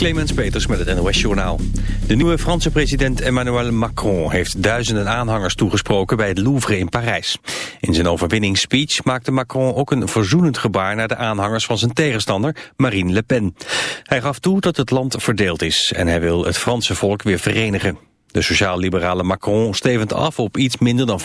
Clemens Peters met het NOS Journaal. De nieuwe Franse president Emmanuel Macron heeft duizenden aanhangers toegesproken bij het Louvre in Parijs. In zijn overwinningsspeech maakte Macron ook een verzoenend gebaar naar de aanhangers van zijn tegenstander Marine Le Pen. Hij gaf toe dat het land verdeeld is en hij wil het Franse volk weer verenigen. De sociaal-liberale Macron stevend af op iets minder dan 65%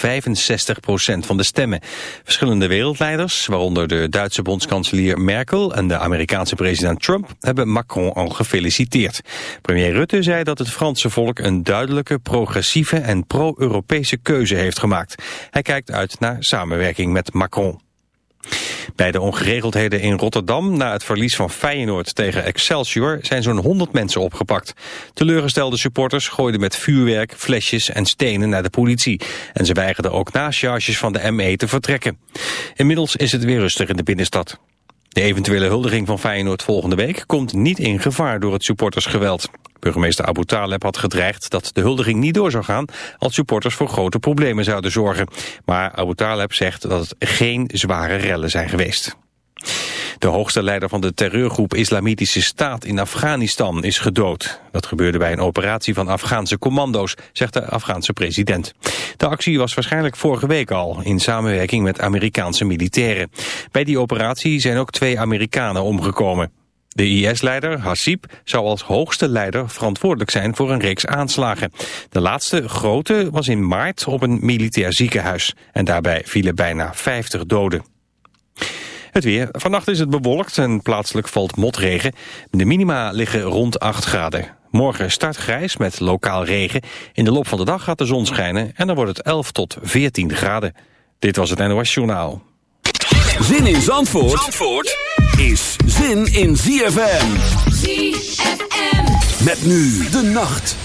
van de stemmen. Verschillende wereldleiders, waaronder de Duitse bondskanselier Merkel en de Amerikaanse president Trump, hebben Macron al gefeliciteerd. Premier Rutte zei dat het Franse volk een duidelijke, progressieve en pro-Europese keuze heeft gemaakt. Hij kijkt uit naar samenwerking met Macron. Bij de ongeregeldheden in Rotterdam na het verlies van Feyenoord tegen Excelsior zijn zo'n 100 mensen opgepakt. Teleurgestelde supporters gooiden met vuurwerk, flesjes en stenen naar de politie. En ze weigerden ook na charges van de ME te vertrekken. Inmiddels is het weer rustig in de binnenstad. De eventuele huldiging van Feyenoord volgende week komt niet in gevaar door het supportersgeweld. Burgemeester Abu Taleb had gedreigd dat de huldiging niet door zou gaan als supporters voor grote problemen zouden zorgen. Maar Abu Taleb zegt dat het geen zware rellen zijn geweest. De hoogste leider van de terreurgroep Islamitische Staat in Afghanistan is gedood. Dat gebeurde bij een operatie van Afghaanse commando's, zegt de Afghaanse president. De actie was waarschijnlijk vorige week al, in samenwerking met Amerikaanse militairen. Bij die operatie zijn ook twee Amerikanen omgekomen. De IS-leider, Hassib, zou als hoogste leider verantwoordelijk zijn voor een reeks aanslagen. De laatste grote was in maart op een militair ziekenhuis. En daarbij vielen bijna 50 doden. Het weer. Vannacht is het bewolkt en plaatselijk valt motregen. De minima liggen rond 8 graden. Morgen start grijs met lokaal regen. In de loop van de dag gaat de zon schijnen en dan wordt het 11 tot 14 graden. Dit was het NOS Journaal. Zin in Zandvoort, Zandvoort is zin in ZFM. ZFM. Met nu de nacht.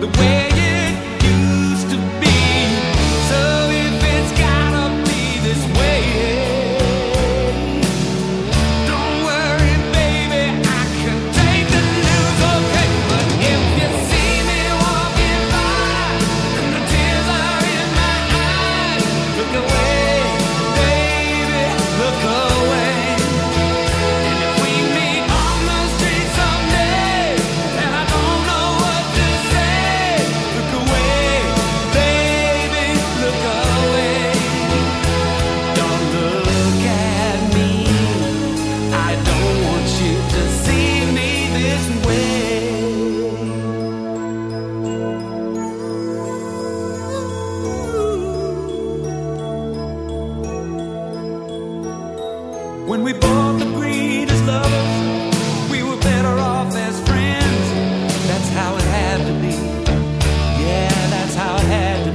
the way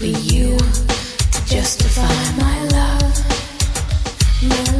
For you to justify my love, my love.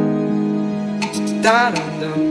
Da dum dum.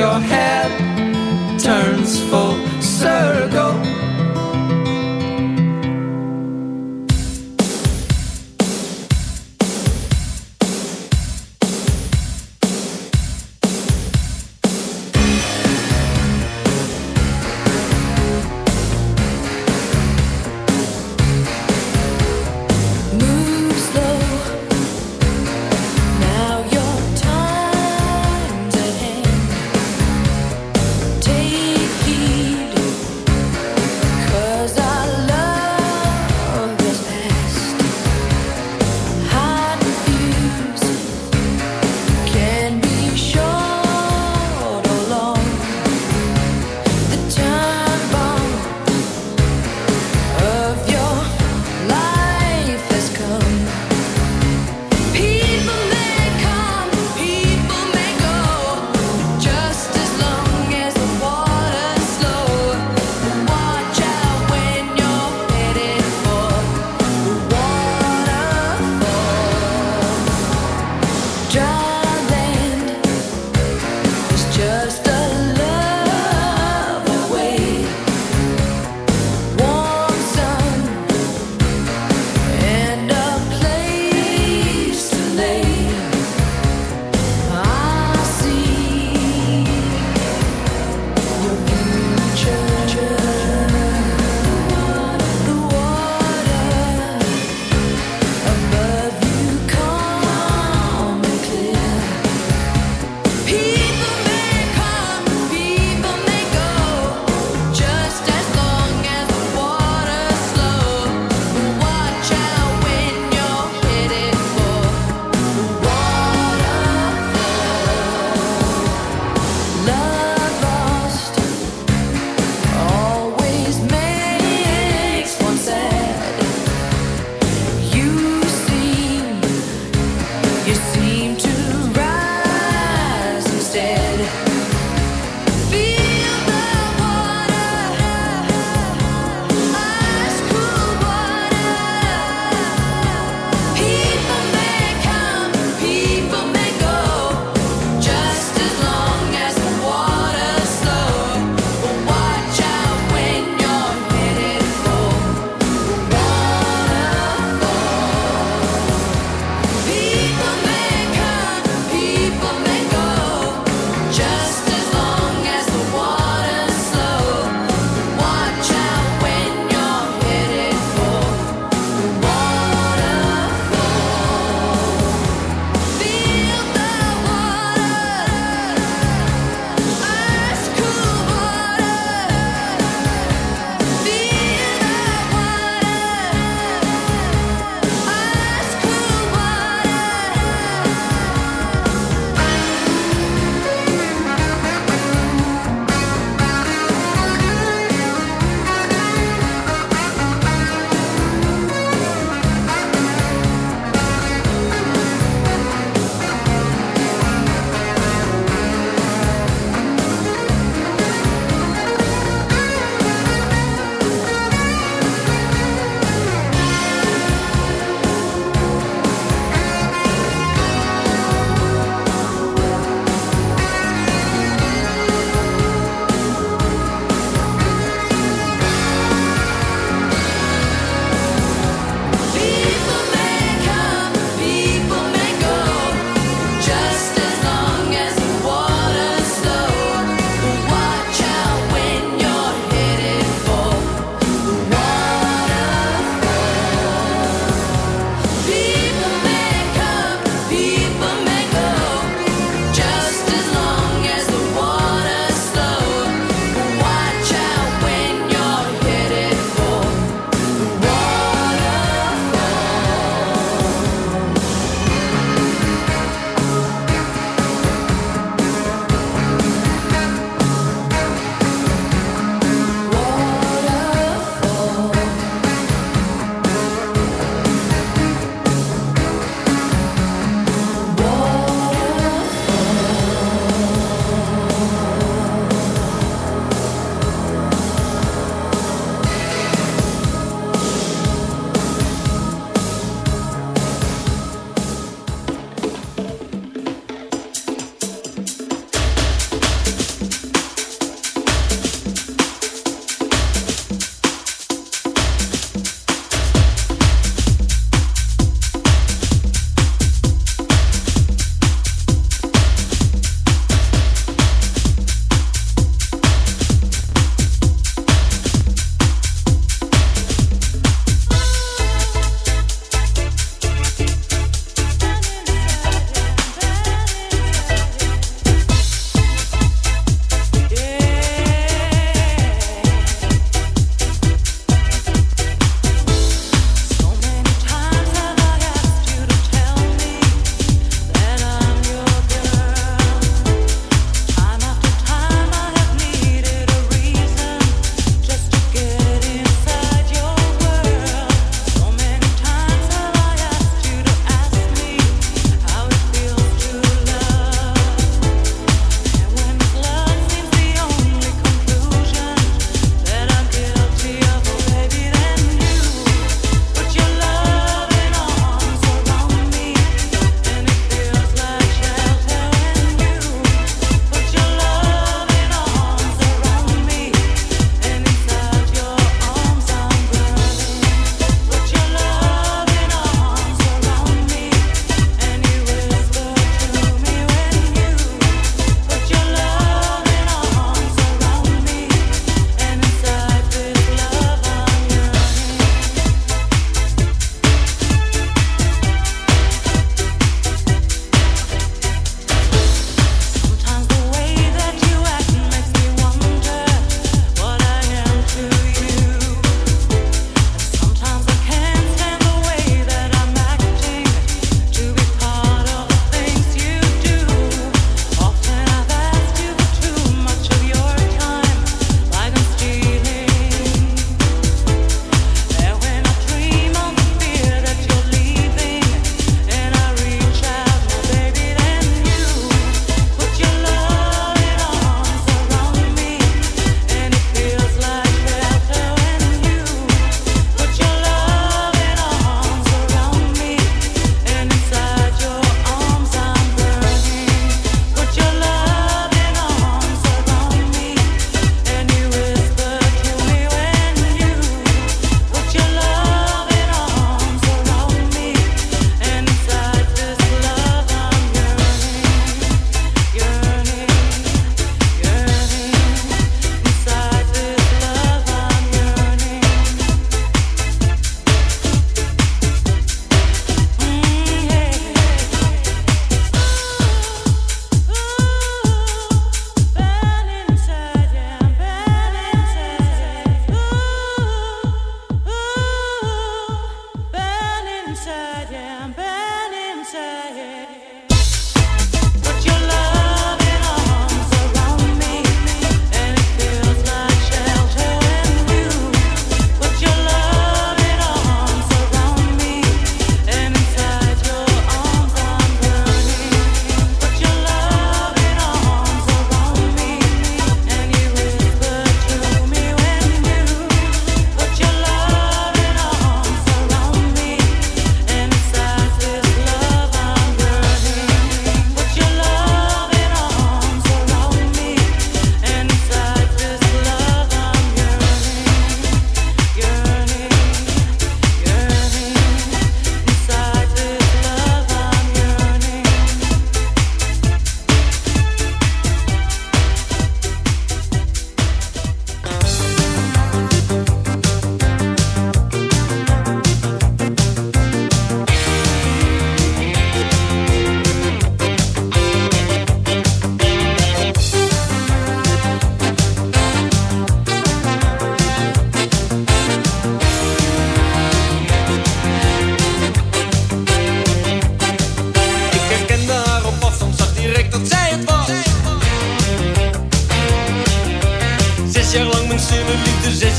your head turns full circle.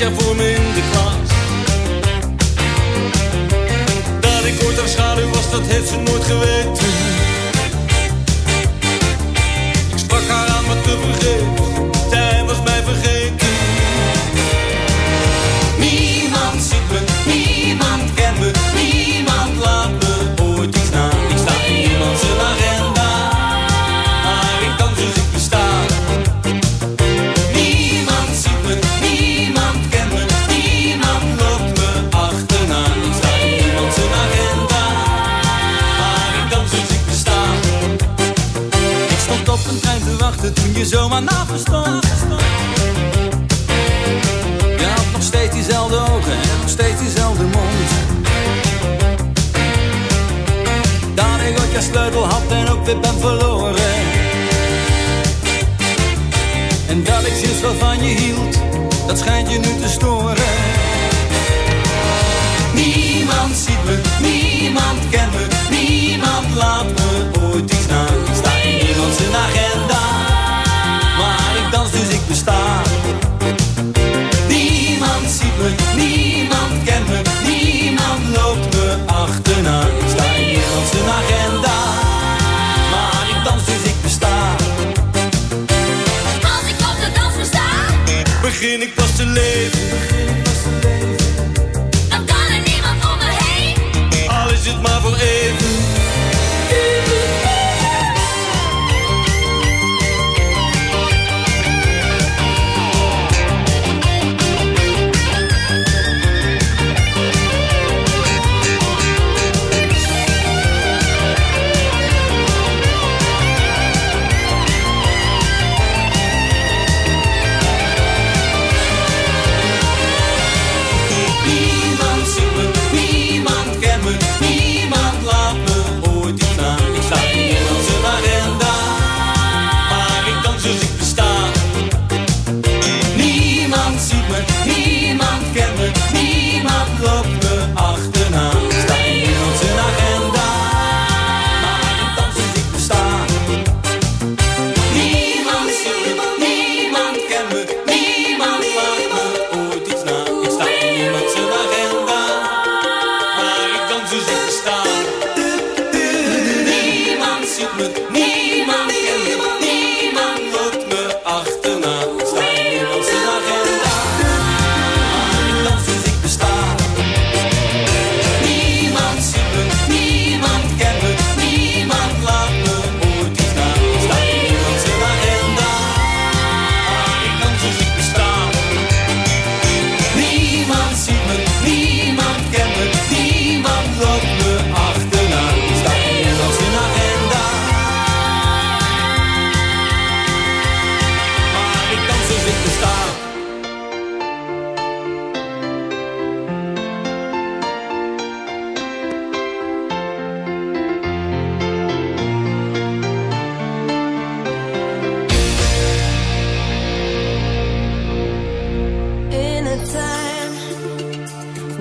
voor me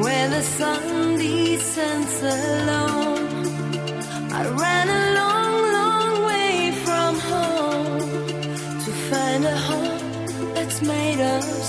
where the sun descends alone. I ran a long, long way from home to find a home that's made of.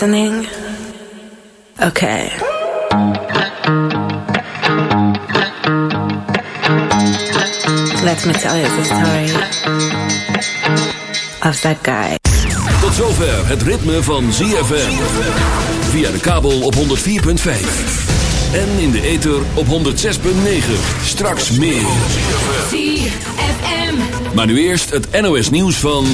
listening? Let me tell you the story of that guy. Tot zover het ritme van ZFM. Via de kabel op 104.5. En in de ether op 106.9. Straks meer. ZFM. Maar nu eerst het NOS nieuws van...